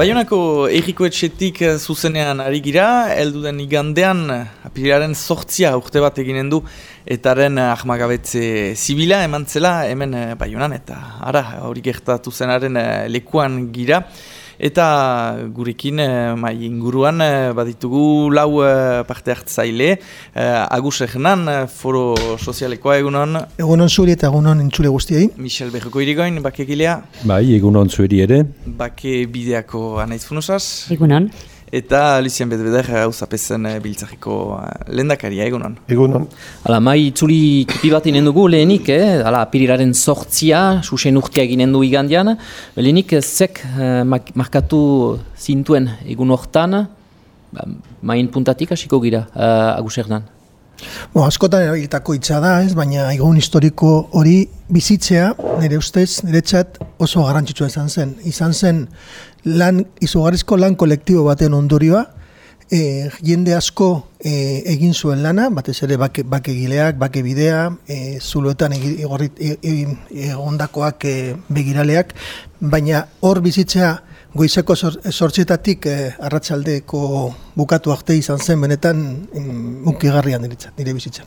Baionako erriko etxetik eh, zuzenean ari gira, elduden igandean eh, apilaren sortzia urte bat eginen du etaren eh, ahmagabetze zibila eman zela hemen baionan eta ara hori gertatu zenaren lekuan gira. Eta gurekin eh, mai inguruan eh, baditugu lau eh, parte hartzaile. Agus egnan, foro sozialekoa egunon. Egunon zuri eta egunon entzule guztiei. Michel Berroko irigoin, bake gilea. Bai, egunon zuri ere. Bake bideako anaiz funusaz. Egunon. Eta Lucien Bedbeder hau zapezen eh, biltzakiko eh, lendakaria, egunon. Egunon. Hala, mai itzuli tipi bat inen dugu lehenik, eh? Hala, apiriraren sortzia, susen urtea eginen du igandian. Lehenik, zek eh, markatu zintuen egun hortan, ba, main puntatik hasiko gira, uh, Agus Bo, askotan erabilitako hitza da, ez, baina egun historiko hori bizitzea, nire ustez, nire txat oso garrantzitsua izan zen. Izan zen lan, izugarrizko lan kolektibo baten ondorioa, e, jende asko e, egin zuen lana, batez ere bake, bake gileak, bake bidea, e, zuluetan egondakoak e, begiraleak, baina hor bizitzea, goizeko sortxetatik eh, arratsaldeko bukatu arte izan zen benetan mm, unkigarrian nire, nire bizitzan.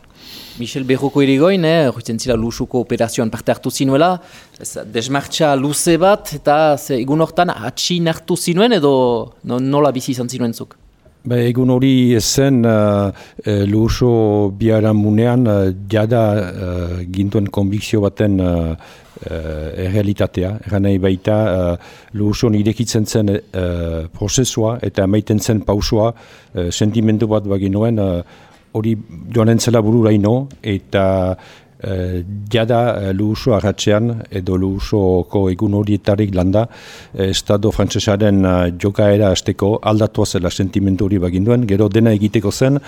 Michel Berroko irigoin, eh, horretzen zila lusuko operazioan parte hartu zinuela, desmartxa luze bat eta ze, egun hortan atxi nartu zinuen edo no, nola bizi izan zinuen zuk? Ba, egun hori zen uh, uh, luso biara munean uh, jada uh, gintuen konbikzio baten uh, uh, errealitatea. Eran nahi baita uh, luson irekitzen zen uh, prozesua eta maiten zen pausua uh, sentimendu bat baginoen hori uh, joan entzela bururaino eta uh, jada luso arratxean edo lusoko egun horietarik landa Estado frantzesaren uh, jokaera azteko aldatua zela sentimendu hori baginduen, gero dena egiteko zen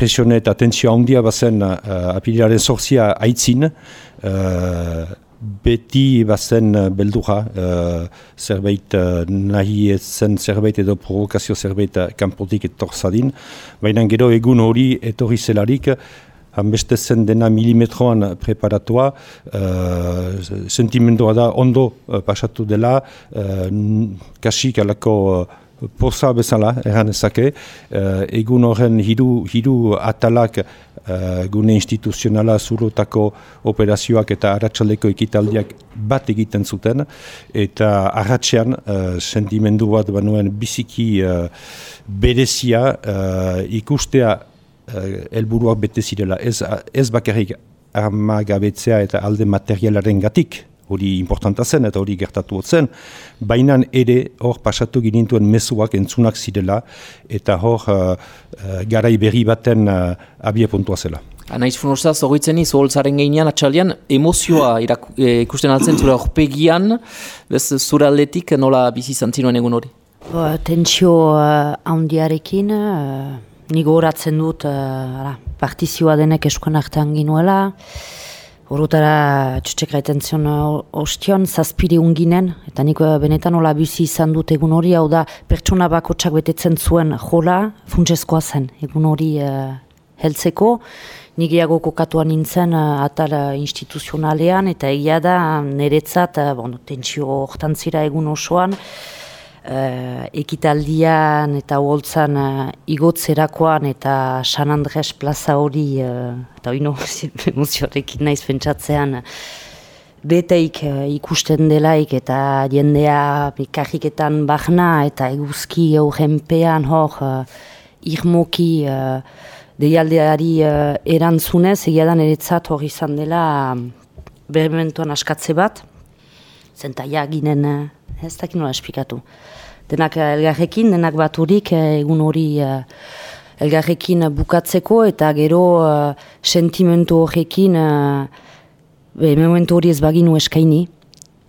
presione eta tentzio handia bazen uh, apilaren zorzia aitzin, uh, beti bazen uh, beldura uh, zerbait uh, nahi zen zerbait edo provokazio zerbait kanpotik etorzadin. Baina gero egun hori etorri zelarik, hanbeste zen dena milimetroan preparatua, uh, sentimendua da ondo pasatu dela, uh, kasik alako uh, poza bezala, erran ezake, uh, egun horren hiru, hiru atalak uh, gune instituzionala zurotako operazioak eta arratsaleko ekitaldiak bat egiten zuten, eta arratxean uh, sentimendu bat banuen biziki berezia ikustea uh, elburuak bete zirela, ez, ez bakarrik armagabetzea eta alde materialaren gatik, hori importanta zen eta hori gertatu zen, baina ere hor pasatu ginintuen mezuak entzunak zirela eta hor uh, uh, garai berri baten uh, abie puntua zela. Anaiz funorzaz, horitzen izo holtzaren gehinean, atxaldean, emozioa irak, e, ikusten altzen zure horpegian, bez zure aldetik nola bizi zantzinuen egun hori? Bo, tentsio uh, handiarekin, uh, nigo horatzen dut, uh, partizioa denek eskuan artean ginuela, Horutara txutxek gaiten zion ostion, zazpiri unginen, eta nik eh, benetan hola bizi izan dut egun hori, hau da pertsona bako txak betetzen zuen jola, funtsezkoa zen, egun hori uh, heltzeko. Nik kokatuan nintzen uh, atal instituzionalean, eta egia da niretzat, uh, bon, tentsio hortantzira egun osoan, uh, ekitaldian eta holtzan uh, igotzerakoan eta San Andres plaza hori uh, eta hori no, emozioarekin naiz pentsatzean beteik uh, ikusten delaik eta jendea karriketan bahna eta eguzki eurenpean hor uh, irmoki uh, deialdeari uh, erantzunez egia da niretzat hori izan dela um, berementuan askatze bat. Zentaia ginen uh, ez dakit nola esplikatu denak eh, elgarrekin, denak baturik eh, egun hori uh, elgarrekin bukatzeko eta gero uh, sentimentu horrekin uh, momentu hori ez baginu eskaini,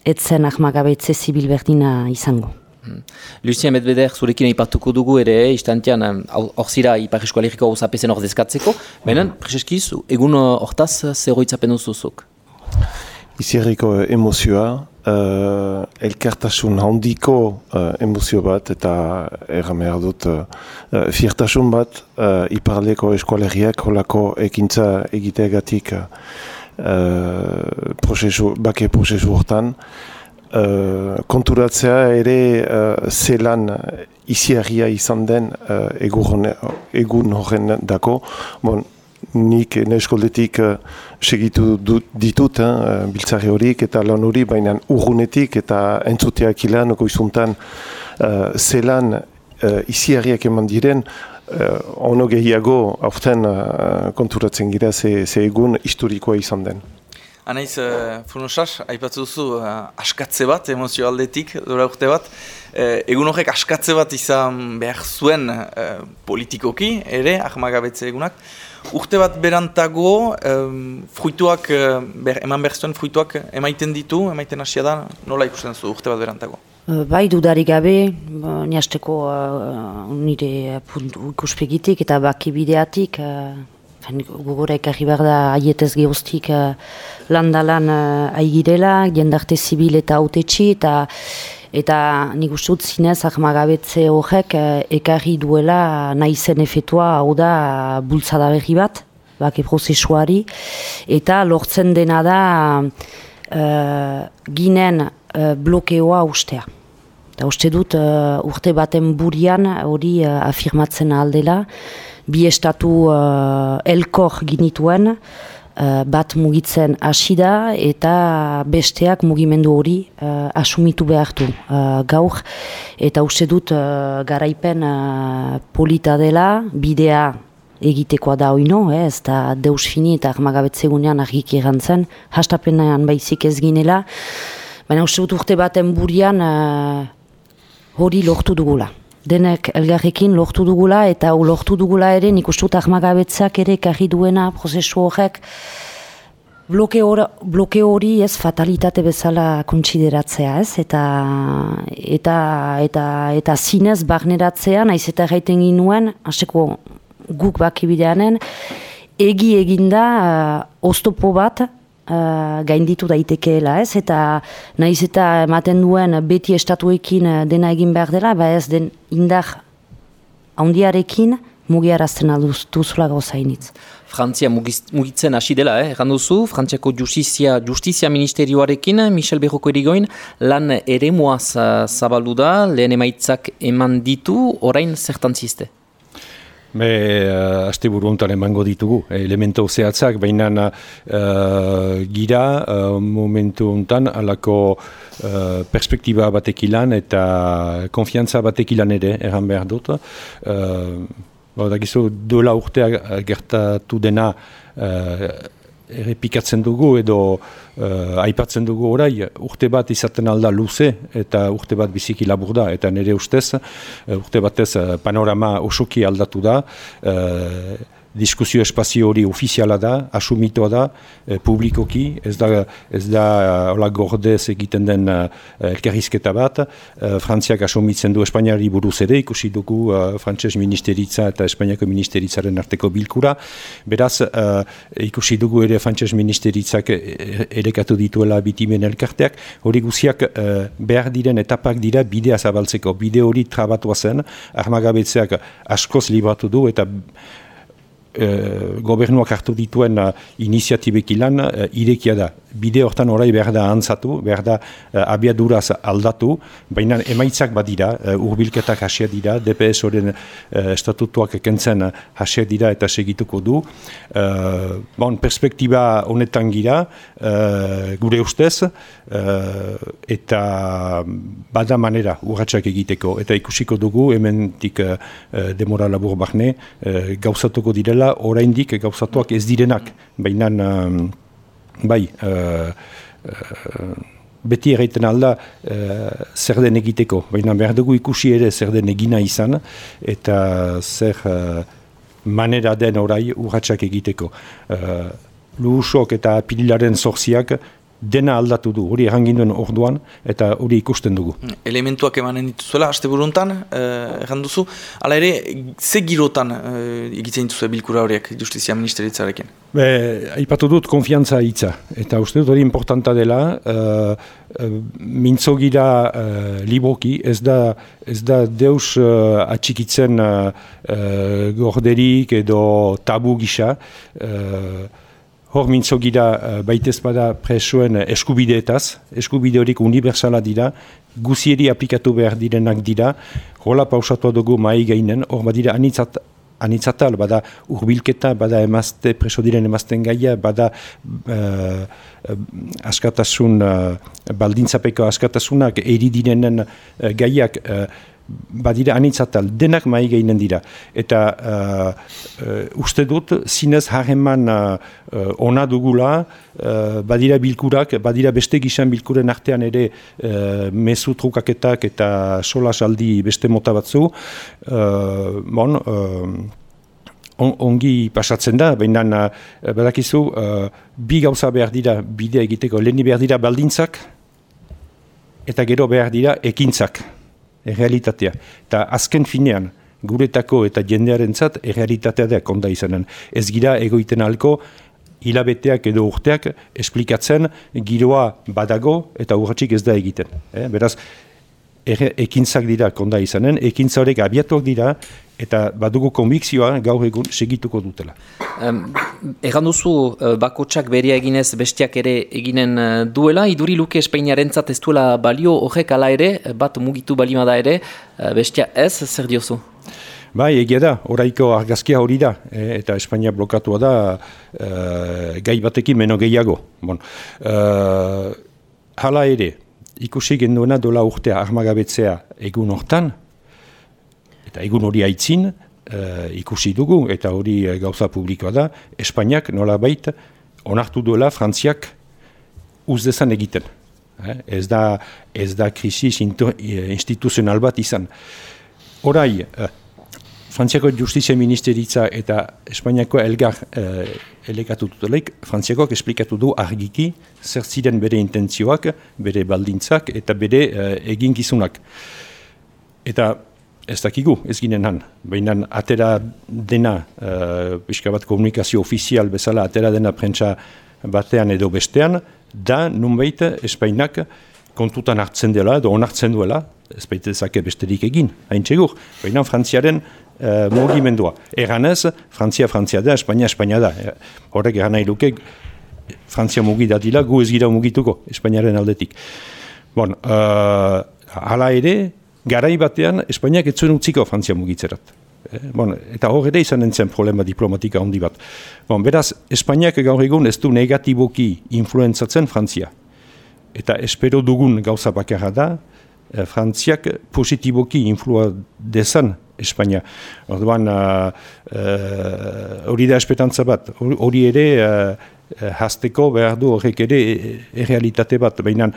etzen ahmagabetze zibil berdina izango. Hmm. Lucien Medveder, zurekin ipatuko dugu ere, istantean, hor zira Ipar Eskualeriko hor zapezen hor dezkatzeko, baina, prezeskiz, egun hortaz zer hoitzapen duzuzuk? Izierriko emozioa, uh, elkartasun handiko uh, emozio bat eta erramehar dut uh, fiertasun bat uh, iparaldeko eskualeriak holako ekintza egiteagatik uh, prozesu, bake prozesu hortan uh, konturatzea ere uh, zelan iziarria izan den uh, egun horren dako. Bon, nik neskoldetik uh, segitu ditut uh, biltzari horik eta lan hori, baina urgunetik eta entzuteak ilan goizuntan uh, zelan uh, iziarriak eman diren, uh, ono gehiago aurten uh, konturatzen gira ze, ze egun historikoa izan den. Anaiz, uh, Funosas, aipatzu duzu uh, askatze bat, emozio aldetik, dura urte bat. Uh, egun horrek askatze bat izan behar zuen uh, politikoki, ere, ahmagabetze egunak. Urte bat berantago, um, fruituak, ber, eman behar zuen fruituak emaiten ditu, emaiten hasia da, nola ikusten zu urte bat berantago? Bai, dudarik gabe, niasteko uh, nire puntu ikuspegitik eta baki bideatik, uh, gogora ekarri behar da aietez gehoztik uh, landalan uh, aigirela, jendarte zibil eta autetxi, eta eta nik uste dut zinez ahmagabetze horrek uh, ekarri duela nahi zen efetua hau da bultzada berri bat, baki prozesuari, eta lortzen dena da uh, ginen uh, blokeoa ustea. Eta uste dut urte baten burian hori uh, afirmatzen aldela, bi estatu uh, elkor ginituen, uh, bat mugitzen hasi da eta besteak mugimendu hori uh, asumitu behartu uh, gaur. Eta uste dut uh, garaipen uh, polita dela, bidea egitekoa da oino, eh, ez da deus fini eta armagabetze gunean argik erantzen, hastapenean baizik ez ginela, baina uste dut urte baten burian hori lortu dugula denek elgarrekin lortu dugula eta lortu dugula ere nik ustut ahmagabetzak ere karri duena prozesu horrek. Bloke, hori ez fatalitate bezala kontsideratzea ez? Eta eta eta eta zinez barneratzea naiz eta gaiten ginuen haseko guk bakibideanen egi eginda uh, oztopo bat uh, gainditu daitekeela, ez? Eta naiz eta ematen duen beti estatuekin uh, dena egin behar dela, ba ez den indar handiarekin mugiarazten alduz duzula gauzainitz. Frantzia mugitzen hasi dela, eh? duzu, Frantziako justizia, justizia ministerioarekin, Michel Berroko erigoin, lan ere muaz zabaldu da, lehen emaitzak eman ditu, orain zertan ziste? Be, uh, aste buru emango ditugu, elemento zehatzak, baina uh, gira uh, momentu honetan alako uh, perspektiba batek ilan eta konfiantza batek ilan ere, erran behar dut. Uh, dola urtea gertatu dena errepikatzen dugu edo uh, aipatzen dugu orai urte bat izaten alda luze eta urte bat biziki labur da. Eta nire ustez uh, urte batez uh, panorama osoki aldatu da diskusio espazio hori ofiziala da, asumitoa da, e, publikoki, ez da, ez da hola gordez egiten den uh, elkerrizketa bat, uh, Frantziak asumitzen du Espainiari buruz ere, ikusi dugu uh, Frantses ministeritza eta Espainiako ministeritzaren arteko bilkura, beraz, uh, ikusi dugu ere Frantses ministeritzak erekatu dituela bitimen elkarteak, hori guziak uh, behar diren etapak dira bidea zabaltzeko, bide hori trabatua zen, armagabetzeak askoz libratu du eta e, gobernuak hartu dituen uh, iniziatibek ilan uh, irekia da. Bide hortan orai behar da antzatu, behar da uh, abiaduraz aldatu, baina emaitzak badira, uh, urbilketak hasia dira, DPS horren uh, estatutuak ekentzen hasia dira eta segituko du. Uh, bon, perspektiba honetan gira, uh, gure ustez, uh, eta bada manera urratxak egiteko. Eta ikusiko dugu, hemen tik uh, demora labur barne, uh, gauzatuko direla, oraindik gauzatuak ez direnak, baina um, bai, uh, uh, beti erraiten alda uh, zer den egiteko, baina behar dugu ikusi ere zer den egina izan, eta zer uh, manera den orai urratxak egiteko. Uh, Luhusok eta pililaren zorziak dena aldatu du, hori errangin duen orduan, eta hori ikusten dugu. Elementuak emanen dituzuela, haste buruntan, eh, duzu, ala ere, ze girotan eh, egitzen dituzu bilkura horiek justizia ministeritzarekin? Be, aipatu dut konfiantza hitza, eta uste dut hori importanta dela, eh, eh mintzo gira eh, liboki, ez da, ez da deus eh, atxikitzen eh, gorderik edo tabu gisa, eh, hor mintzo gira uh, baitez bada presoen eskubideetaz, eskubide horik universala dira, guzieri aplikatu behar direnak dira, hola pausatu dugu mai gainen, hor badira anitzat, anitzatal, bada urbilketa, bada emazte, preso diren emazten gaia, bada uh, askatasun, uh, baldintzapeko askatasunak, eri direnen uh, gaiak, badira anitzatal, denak mai geinen dira. Eta uh, uh, uste dut, zinez harreman uh, ona dugula, uh, badira bilkurak, badira beste gizan bilkuren artean ere uh, mesu trukaketak eta sola saldi beste mota batzu. Uh, bon, ongi pasatzen da, baina uh, badakizu, uh, bi gauza behar dira bide egiteko, leheni behar dira baldintzak, eta gero behar dira ekintzak errealitatea. Eta azken finean, guretako eta jendearen zat, errealitatea da konda izanen. Ez gira egoiten alko, hilabeteak edo urteak esplikatzen giroa badago eta urratxik ez da egiten. Eh? Beraz, ekintzak dira konda izanen, ekintza horrek abiatuak dira, eta badugu konbikzioa gaur egun segituko dutela. Um, Egan duzu, uh, bakotsak beria eginez bestiak ere eginen uh, duela, iduri luke Espainiaren ez duela balio horrek ala ere, bat mugitu balimada ere, uh, bestia ez, zer diozu? Bai, egia da, oraiko argazkia hori da, e, eta Espainia blokatua da gai batekin meno gehiago. Bon. hala ere, ikusi genduena dola urtea armagabetzea egun hortan, eta egun hori aitzin uh, ikusi dugu, eta hori uh, gauza publikoa da, Espainiak nola baita onartu duela Frantziak uzdezan egiten. Eh? Ez da, ez da krisis instituzional bat izan. Horai, Frantziako Justizia Ministeritza eta Espainiako elgar uh, elekatu dutelaik, Frantziakoak esplikatu du argiki zer ziren bere intentzioak, bere baldintzak eta bere uh, eginkizunak. Eta ez dakigu, ez ginen han. Baina atera dena, uh, bat komunikazio ofizial bezala, atera dena prentsa batean edo bestean, da nunbait Espainak kontutan hartzen dela, edo onartzen duela, ez baitezake besterik egin, hain txegur. Baina Frantziaren uh, mugimendua. Eganez, Frantzia, Frantzia da, Espainia, Espainia da. E, horrek egan nahi luke, Frantzia mugi da dila, gu ez gira mugituko, Espainiaren aldetik. Bon, uh, hala ere, garai batean Espainiak ez zuen utziko Frantzia mugitzerat. Eh, bon, eta hor ere izan entzen problema diplomatika handi bat. Bon, beraz, Espainiak gaur egun ez du negatiboki influenzatzen Frantzia. Eta espero dugun gauza bakarra da, eh, Frantziak positiboki influa dezan Espainia. Orduan, uh, uh, hori da espetantza bat, hori ere uh, hasteko behar du horrek ere errealitate bat, baina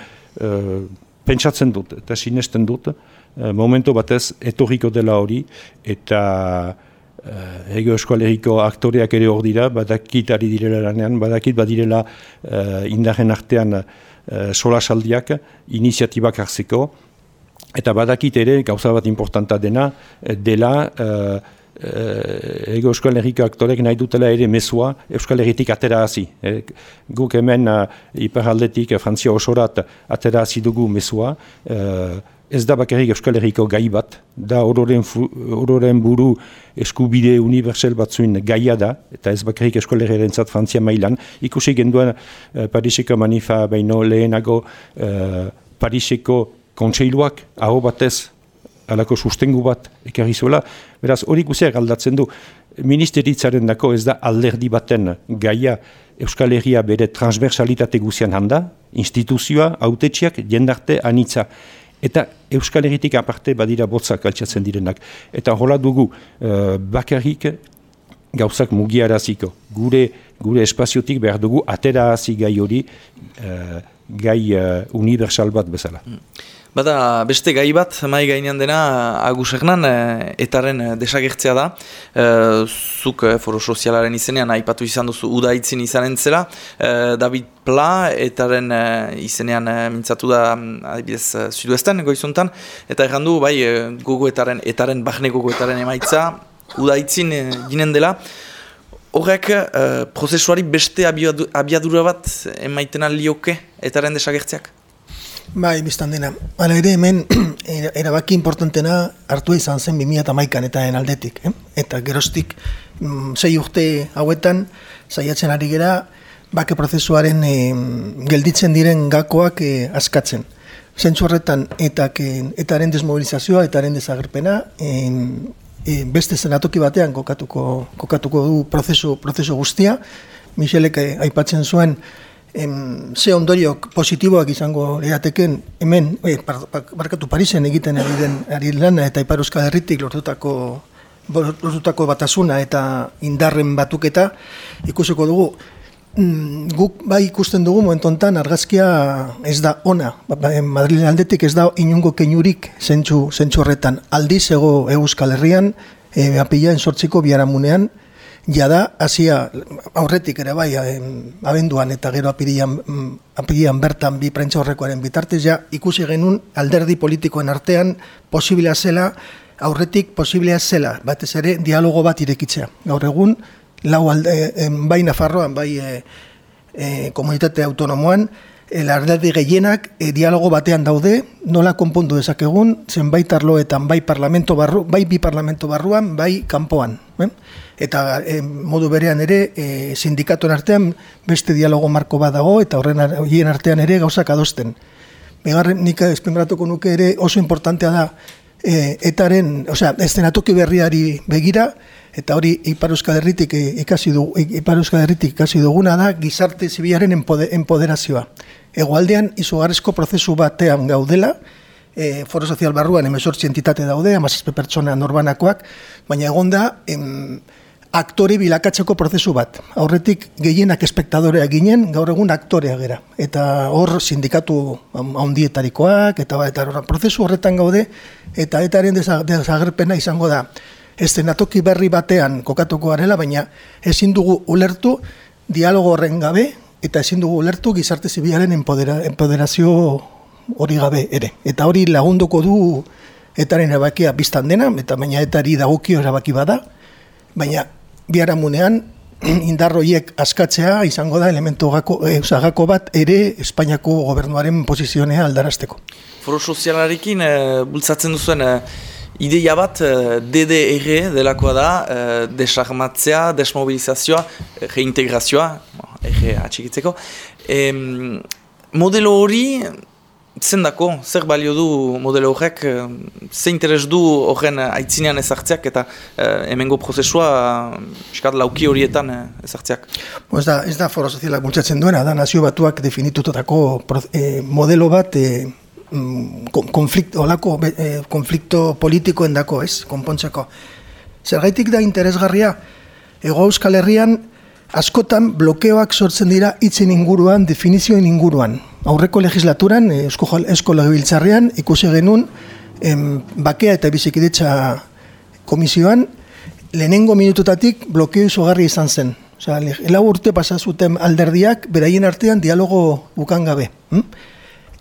pentsatzen dut eta sinesten dut, Eh, momento batez etorriko dela hori eta uh, ego eskualeriko aktoreak ere hor dira, badakit ari direla lanean, badakit badirela uh, indarren artean uh, solasaldiak, iniziatibak hartzeko, eta badakit ere gauza bat importanta dena, dela uh, Uh, ego Euskal Herriko aktorek nahi dutela ere mesua Euskal Herritik atera hazi. guk hemen uh, iparaldetik uh, Frantzia osorat atera hazi dugu mesua ez da bakarrik Euskal Herriko gai bat, da ororen buru eskubide universal batzuin gaia da, eta ez bakarrik Euskal Herriaren zat Frantzia mailan. Ikusi genduen uh, Pariseko manifa baino lehenago uh, Pariseko kontseiluak aho batez alako sustengu bat ekarri zuela. Beraz, hori guziak aldatzen du, ministeritzaren dako ez da alderdi baten gaia Euskal Herria bere transversalitate guzian handa, instituzioa, autetxiak, jendarte, anitza. Eta Euskal Herritik aparte badira botzak altxatzen direnak. Eta hola dugu uh, bakarrik gauzak mugiaraziko. Gure, gure espaziotik behar dugu atera gai hori uh, gai uh, universal bat bezala. Mm. Bada beste gai bat, mai gainean dena, Agus Hernan, eh, etaren eh, desagertzea da. E, zuk foro sozialaren izenean, aipatu izan duzu udaitzin izanen zela. David Pla, etaren izenean mintzatu da, adibidez, zuduesten goizuntan. Eta errandu, bai, gogo etaren, bahne gogo etaren emaitza, udaitzin ginen dela. Horrek, prozesuari beste abiadura bat emaiten lioke etaren desagertzeak? Bai, biztan dena. Hala ere hemen erabaki importantena hartu izan zen 2008an eta aldetik. Eh? Eta gerostik mm, sei urte hauetan saiatzen ari gera bake prozesuaren gelditzen diren gakoak e, askatzen. Zentsu horretan eta etaren desmobilizazioa, etaren desagerpena, e, beste zenatoki batean kokatuko, kokatuko du prozesu, prozesu guztia. Michelek aipatzen zuen em, ze ondoriok positiboak izango lehateken hemen, e, barkatu Parisen egiten ari den ari lana eta Ipar Euskal Herritik lortutako lortutako batasuna eta indarren batuketa ikusiko dugu. Mm, guk bai ikusten dugu momentontan argazkia ez da ona. Ba, ba Madrilen aldetik ez da inungo keinurik zentsu, zentsu horretan. Aldiz ego Euskal Herrian e, apila ensortziko biaramunean jada hasia aurretik ere bai abenduan eta gero apirian, mm, apirian bertan bi prentza horrekoaren bitartez ja ikusi genuen alderdi politikoen artean posibila zela aurretik posiblea zela batez ere dialogo bat irekitzea. Gaur egun lau alde, bai Nafarroan bai e, e, komunitate autonomoan el alderdi gehienak e, dialogo batean daude, nola konpondu dezakegun, zenbait arloetan bai parlamento barru, bai bi parlamento barruan, bai kanpoan. Eh? Eta e, modu berean ere, e, sindikatuen artean beste dialogo marko bat dago, eta horren horien artean ere gauzak adosten. Begarren nik espenbratuko nuke ere oso importantea da, e, etaren, osea, estenatoki berriari begira, eta hori Ipar Euskal Herritik ikasi du Ipar Euskal Herritik ikasi duguna da gizarte zibilaren enpoderazioa. Egoaldean izugarrezko prozesu batean gaudela, e, foro sozial barruan emesortzi entitate daude, amazizpe pertsona norbanakoak, baina egonda em, aktore bilakatzeko prozesu bat. Aurretik gehienak espektadorea ginen, gaur egun aktorea gera. Eta hor sindikatu handietarikoak, eta, eta prozesu horretan gaude, eta etaren desagerpena izango da estenatoki berri batean kokatuko garela, baina ezin dugu ulertu dialogo horren gabe, eta ezin dugu ulertu gizarte zibilaren empodera, empoderazio hori gabe ere. Eta hori lagunduko du etaren erabakia biztan dena, eta baina etari dagokio erabaki bada, baina biharamunean indarroiek askatzea izango da elementu gako, e, bat ere Espainiako gobernuaren posizionea aldarazteko. Foro sozialarekin e, bultzatzen duzuen e, Ideia bat, uh, DDR delakoa da, uh, desarmatzea, desmobilizazioa, reintegrazioa, erre atxikitzeko. E, modelo hori, zendako, zer balio du modelo horrek, ze interes du horren aitzinean ezartzeak eta uh, emengo prozesua uh, lauki horietan ezartzeak? Bo ez, da, ez da foro bultzatzen duena, da nazio batuak definitutotako eh, modelo bat eh, Mm, konflikto, olako, e, konflikto politikoen dako, ez, konpontzeko. Zergaitik da interesgarria, ego euskal herrian, askotan blokeoak sortzen dira hitzen inguruan, definizioen inguruan. Aurreko legislaturan, e, esko, esko legibiltzarrean, ikusi genuen, em, bakea eta bizikidetza komisioan, lehenengo minututatik blokeo izogarri izan zen. Osa, lau urte pasazuten alderdiak, beraien artean dialogo bukan gabe. Hm?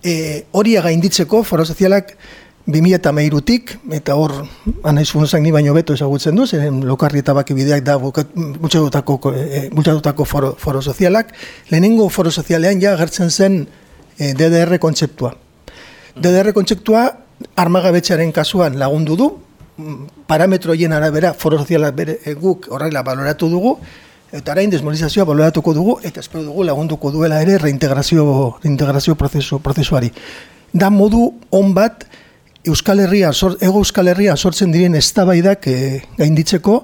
E, hori gainditzeko foro sozialak 2000 eta hor, anaiz funzak ni baino beto ezagutzen du, zeren lokarri eta baki bideak da bultzadutako e, e foro, foro sozialak, lehenengo foro sozialean ja gertzen zen e, DDR kontzeptua. DDR kontzeptua armagabetxaren kasuan lagundu du, parametroien arabera foro sozialak bere, e, guk horrela baloratu dugu, Eta arain desmobilizazioa baloratuko dugu, eta espero dugu lagunduko duela ere reintegrazio, reintegrazio prozesu, prozesuari. Da modu on bat, Euskal Herria, ego Euskal Herria sortzen diren eztabaidak e, gainditzeko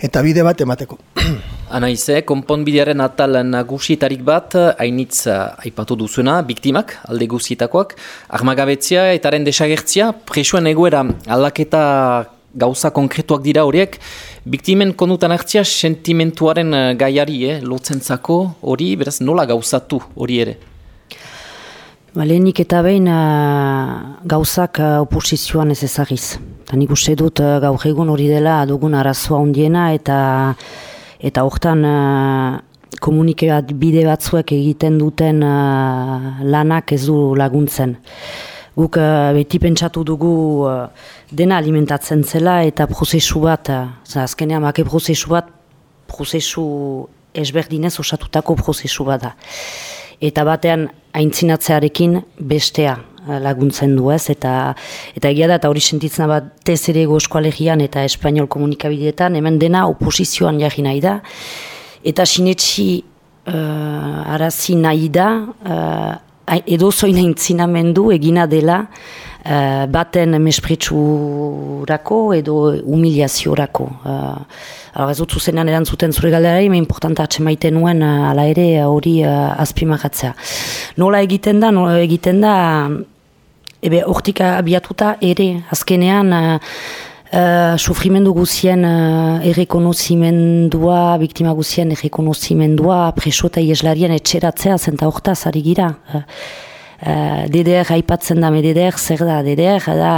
eta bide bat emateko. Anaize, konponbidearen atal nagusietarik bat, hainitz aipatu duzuna, biktimak, alde guzietakoak, armagabetzia eta haren desagertzia, presuen egoera aldaketa gauza konkretuak dira horiek, biktimen konutan hartzia sentimentuaren uh, gaiari, eh, lotzentzako hori, beraz nola gauzatu hori ere? Lehenik eta behin uh, gauzak uh, oposizioan ez ezagiz. Nik uste dut uh, gaur egun hori dela dugun arazoa ondiena eta eta hortan uh, komunikeat bide batzuek egiten duten lanak ez du laguntzen. Guk uh, beti pentsatu dugu dena alimentatzen zela eta prozesu bat, za azkenean make prozesu bat, prozesu ezberdinez osatutako prozesu bat da. Eta batean aintzinatzearekin bestea laguntzen du ez, eta, eta egia da, eta hori sentitzen bat tezere eskualegian eta espainol komunikabideetan, hemen dena oposizioan jarri nahi da, eta sinetxi uh, arazi nahi da, uh, edo zoin entzinamendu egina dela uh, baten mespritsurako edo humiliaziorako. Uh, ez dut zuzenean erantzuten zure galderari, me importanta atxe nuen uh, ala ere hori uh, azpimagatzea. Nola egiten da, nola egiten da, ebe hortik abiatuta ere, azkenean, Uh, sufrimendu guzien uh, errekonozimendua, biktima guzien errekonozimendua, preso eta ieslarien etxeratzea zenta hortaz ari gira. Uh, uh, DDR haipatzen da, DDR zer da, DDR da,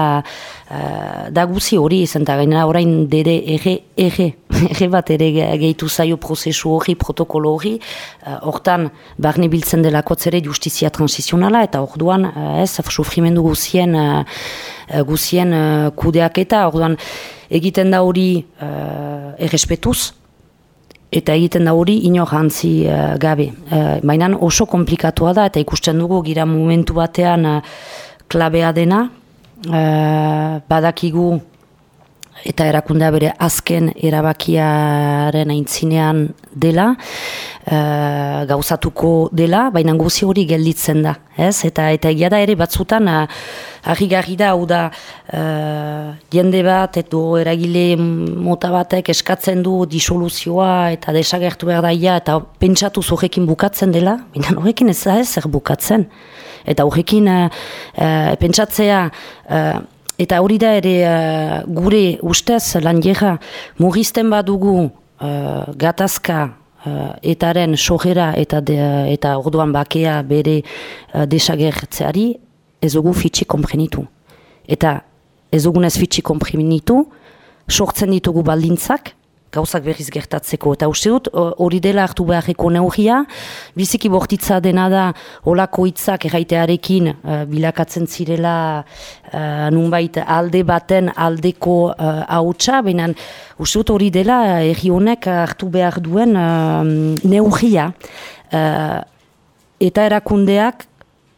uh, da guzi hori, zenta gainera orain DDR, erre, erre bat ere gehitu zaio prozesu hori, protokolo hori, hortan uh, barne biltzen delako zere justizia transizionala, eta orduan uh, ez, sufrimendu guzien uh, guzien uh, kudeak eta orduan egiten da hori uh, errespetuz eta egiten da hori inor hantzi gabe. Uh, Baina oso komplikatua da eta ikusten dugu gira momentu batean uh, klabea dena uh, badakigu eta erakundea bere azken erabakiaren aintzinean dela, uh, gauzatuko dela, baina guzi hori gelditzen da. Ez? Eta, eta egia da ere batzutan, uh, garri da, hau da, uh, jende bat, edo eragile mota batek eskatzen du disoluzioa eta desagertu behar daia, eta pentsatu horrekin bukatzen dela, baina horrekin ez da ez zer bukatzen. Eta horrekin uh, uh, pentsatzea, Eta hori da ere uh, gure ustez lan jera mugizten badugu uh, gatazka uh, etaren sojera eta, eta orduan bakea bere uh, desagertzeari ez dugu fitxi komprenitu. Eta ez dugunez fitxi komprenitu, sortzen ditugu baldintzak, gauzak berriz gertatzeko. Eta uste dut, hori dela hartu beharreko neurria, biziki bortitza dena da olako hitzak erraitearekin uh, bilakatzen zirela uh, nunbait alde baten aldeko uh, hautsa, baina uste dut hori dela erri honek hartu behar duen uh, neurria. Uh, eta erakundeak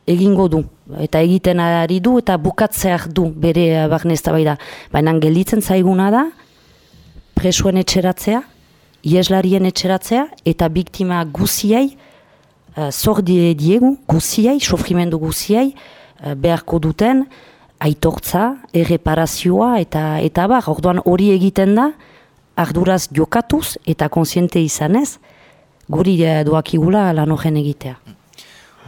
egingo du eta egiten ari du eta bukatzeak du bere barnezta bai da. Baina gelditzen zaiguna da, presuen etxeratzea, ieslarien etxeratzea, eta biktima guziei, uh, zor diegu, guziei, sofrimendu guziei, uh, beharko duten, aitortza, erreparazioa, eta eta bar, orduan hori egiten da, arduraz jokatuz eta konsiente izanez, guri uh, doakigula lan horren egitea.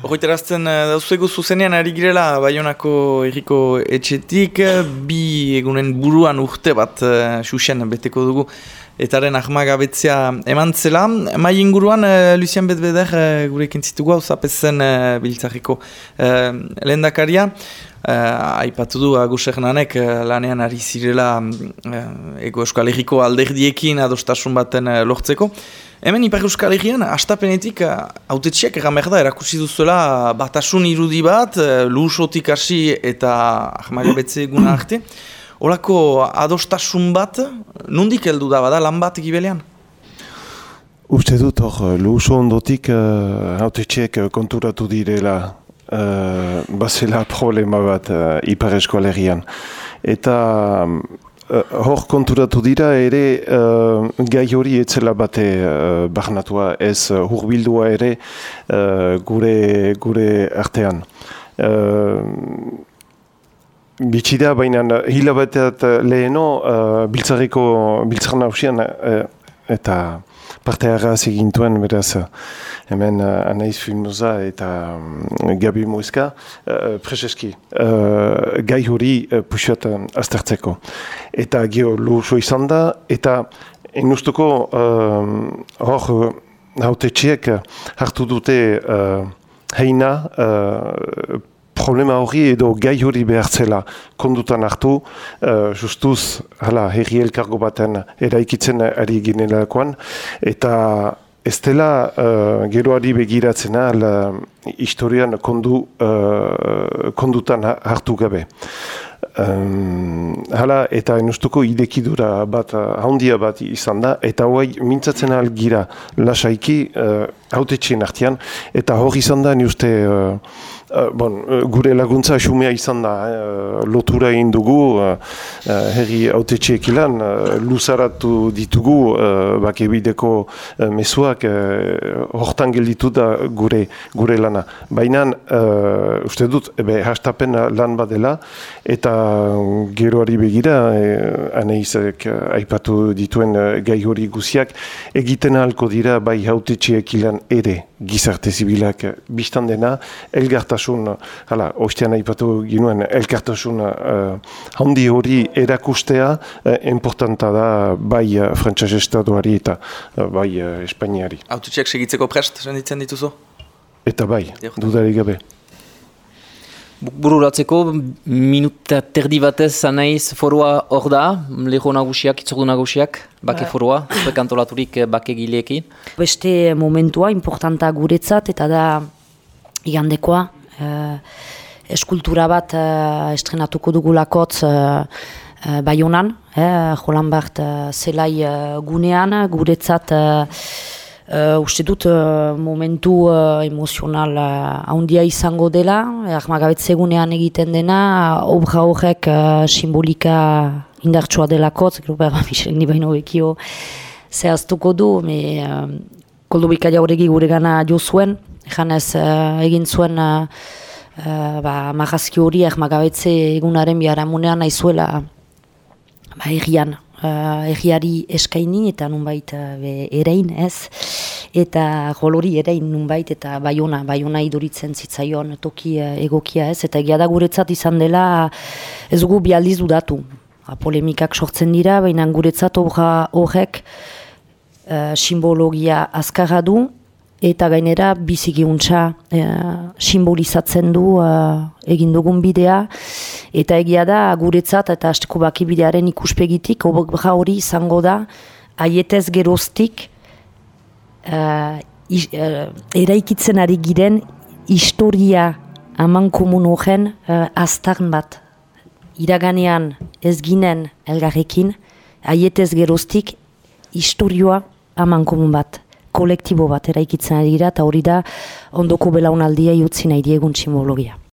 Horriterazten dauzego zuzenean ari girela Baionako erriko etxetik, bi egunen buruan urte bat xuxen beteko dugu etaren ahmagabetzea eman zela. Mai inguruan, uh, Lucien Betbeder gurekin zitugu hau zapezen biltzarriko uh, lehen dakaria. Uh, aipatu du Agus Hernanek uh, lanean ari zirela uh, ego euskal erriko alderdiekin adostasun baten uh, lortzeko. Hemen Ipar Euskal Herrian, astapenetik, autetxiak egan behar da, erakusi duzuela batasun irudi bat, lusotik hasi eta ahmagabetze eguna arte. Olako adostasun bat, nondik heldu da bada, lan bat egibelean? Uste dut hor, luso ondotik uh, autetxiek konturatu direla uh, bazela problema bat uh, Ipar Euskal Herrian. Eta hor konturatu dira ere uh, gai hori etzela bate uh, barnatua ez hurbildua ere uh, gure, gure artean. Uh, Bitxida, baina hilabateat leheno uh, biltzarriko biltzar nausian uh, eta parte harraz egintuen beraz hemen uh, Anaiz Filmoza eta um, Gabi Moizka uh, prezeski uh, gai hori uh, puxat uh, aztertzeko. Eta gio luso izan da eta enustuko uh, hor haute txiek hartu dute uh, heina uh, problema hori edo gai hori behartzela kondutan hartu, uh, justuz, hala, herri elkargo baten eraikitzen ari ginelakoan, eta ez dela uh, geroari begiratzen al historian kondu, uh, kondutan hartu gabe. Um, hala, eta enustuko idekidura bat, handia bat izan da, eta hoai mintzatzen algira lasaiki uh, haute txien artian, eta hori izan da, ni uste, uh, bon, gure laguntza xumea izan da, eh, lotura egin dugu, uh, herri autetxeek ilan, luzaratu ditugu uh, bakebideko uh, mesuak uh, hortan gelditu da gure, gure lana. Baina, uh, uste dut, ebe, hastapen lan badela, eta geroari begira, uh, aneizek uh, aipatu dituen uh, gai hori guziak, egiten ahalko dira bai autetxeek ilan ere gizarte zibilak biztan dena, elgartasun, hala, ostean aipatu ginuen, elgartasun uh, handi hori erakustea uh, importanta da bai uh, frantzaz estatuari eta uh, bai uh, Espainiari. Autotxeak segitzeko prest, senditzen dituzu? Eta bai, dudarik gabe. Bururatzeko, minuta terdi batez anaiz forua hor da, leho nagusiak, itzordu nagusiak, bake ba. forua, prekantolaturik bake gileekin. Beste momentua importanta guretzat eta da igandekoa, eh, eskultura bat eh, estrenatuko dugulakotz eh, eh, Baionan, eh, Jolan Bart eh, zelai eh, gunean, guretzat Uh, uste dut uh, momentu uh, emozional handia izango dela, ahmagabetze egunean egiten dena, obra horrek uh, simbolika indartsua delako, zekero behar Michel Nibaino bekio zehaztuko du, me, uh, koldo bikaia horregi gure gana jo zuen, janez uh, egin zuen uh, ba, magazki hori ahmagabetze egunaren biharamunean aizuela ba, egian, uh, egiari eskaini eta nunbait uh, erein ez? Eta jolori erein nunbait eta baiona, baiona iduritzen zitzaion toki uh, egokia ez? Eta egia da guretzat izan dela ez dugu bialdiz dudatu. Ha, polemikak sortzen dira, baina guretzat horrek uh, simbologia azkarra du eta gainera bizigiuntza e, simbolizatzen du e, egin dugun bidea. Eta egia da guretzat eta asteko baki bidearen ikuspegitik obra hori izango da aietez geroztik e, eraikitzen ari giren historia aman komun horren e, bat. Iraganean ez ginen elgarrekin aietez geroztik historioa aman komun bat kolektibo bat eraikitzen ari dira, eta hori da ondoko belaunaldia jutzi nahi diegun simbologia.